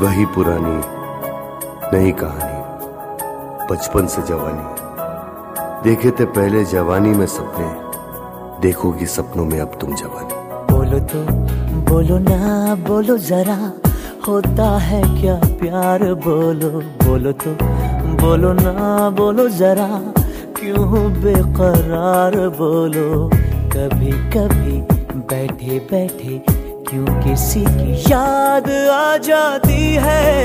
वही पुरानी नई कहानी, बचपन से जवानी। देखे थे पहले जवानी में सपने, देखोगी सपनों में अब तुम जवानी। बोलो तो बोलो ना, बोलो जरा, होता है क्या प्यार? बोलो बोलो तो बोलो ना, बोलो जरा, क्यों बेकरार? बोलो कभी कभी बैठे बैठे क्यों किसी की याद आ जाती है?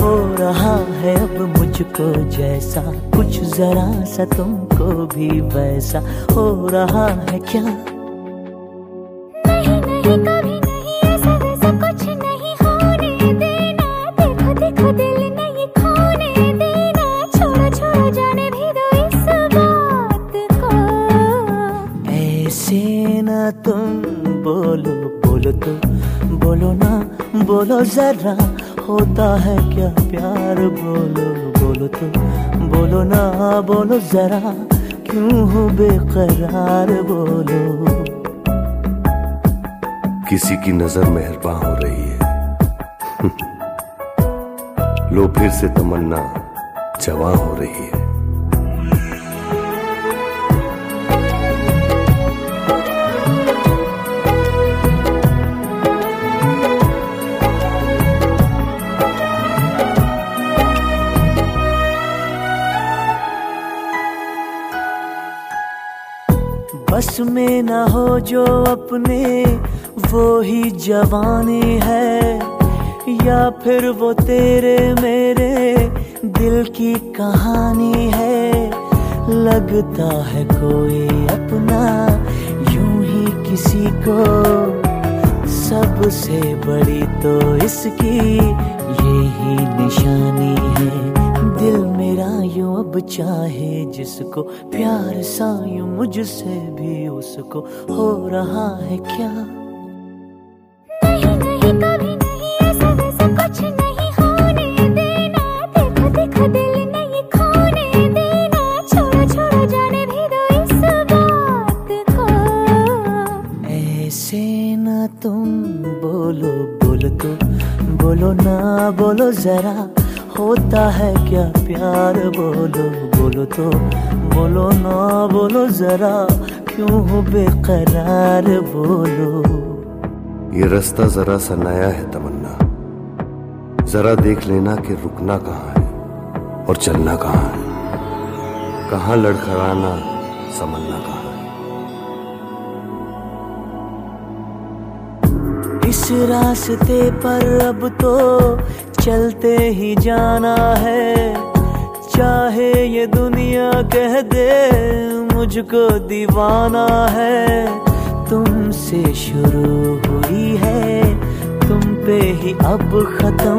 हो रहा है अब मुझको जैसा, कुछ जरा सा तुमको भी वैसा। हो रहा है क्या तो बोलो ना, बोलो जरा, होता है क्या प्यार? बोलो बोलो तो बोलो ना, बोलो जरा, क्यों हो बेकरार? बोलो। किसी की नज़र मेहरबान हो रही है। लो फिर से तमन्ना जवां हो रही है। बस में ना हो जो अपने, वो ही जवानी है। या फिर वो तेरे मेरे दिल की कहानी है। लगता है कोई अपना, यूँ ही किसी को। सबसे बड़ी तो इसकी यही निशानी है। अब चाहे जिसको प्यार सा यूँ मुझसे भी उसको हो रहा है क्या? नहीं नहीं कभी नहीं ऐसा वैसा कुछ नहीं होने देना देखो देखो दिल नहीं खोने देना छोड़ो छोड़ो जाने भी दो इस बात को। ऐसे ना तुम बोलो बोलो तो बोलो ना बोलो जरा। होता है क्या प्यार? बोलो बोलो तो। बोलो ना बोलो जरा। क्यों हो बेकरार? बोलो। ये रास्ता जरा सा नया है तमन्ना। जरा देख लेना कि रुकना कहाँ है और चलना कहाँ है। कहाँ लड़खड़ाना समझना कहाँ है। इस रास्ते पर अब तो चलते ही जाना है। चाहे ये दुनिया कह दे, मुझको दीवाना है। तुमसे शुरू हुई है, तुम पे ही अब खत्म।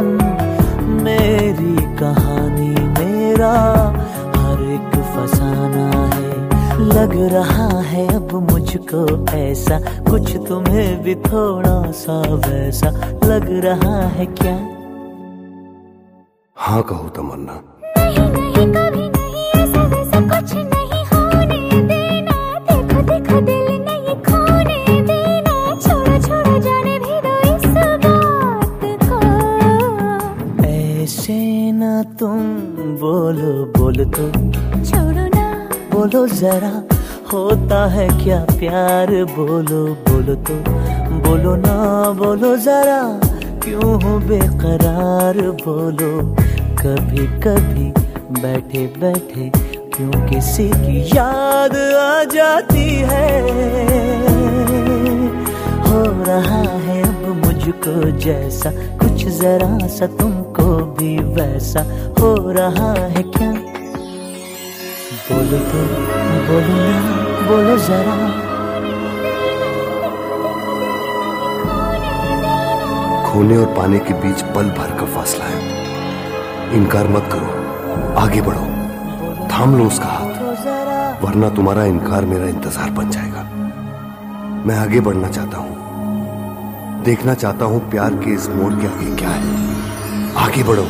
मेरी कहानी मेरा हर एक फसाना है। लग रहा है अब मुझको ऐसा, कुछ तुम्हें भी थोड़ा सा वैसा। लग रहा है क्या हाँ कहो तमन्ना। नहीं नहीं कभी नहीं ऐसा वैसा कुछ नहीं। होने देना देखो देखो दिल नहीं खोने देना। छोड़ो छोड़ो जाने भी दो इस बात को। ऐसे ना तुम बोलो बोलो तो। छोड़ो ना। बोलो जरा होता है क्या प्यार? बोलो बोलो तो। बोलो ना बोलो जरा। क्यों हो बेकरार बोलो कभी कभी बैठे बैठे क्यों किसी की याद आ जाती है? हो रहा है अब मुझको जैसा, कुछ जरा सा तुमको भी वैसा। हो रहा है क्या? बोलो तो बोलो ना, बोलो जरा। खोने और पाने के बीच पल भर का फासला है। इनकार मत करो। आगे बढ़ो। थाम लो उसका हाथ, वरना तुम्हारा इनकार मेरा इंतज़ार बन जाएगा। मैं आगे बढ़ना चाहता हूँ। देखना चाहता हूँ प्यार के इस मोड़ के आगे क्या है। आगे बढ़ो।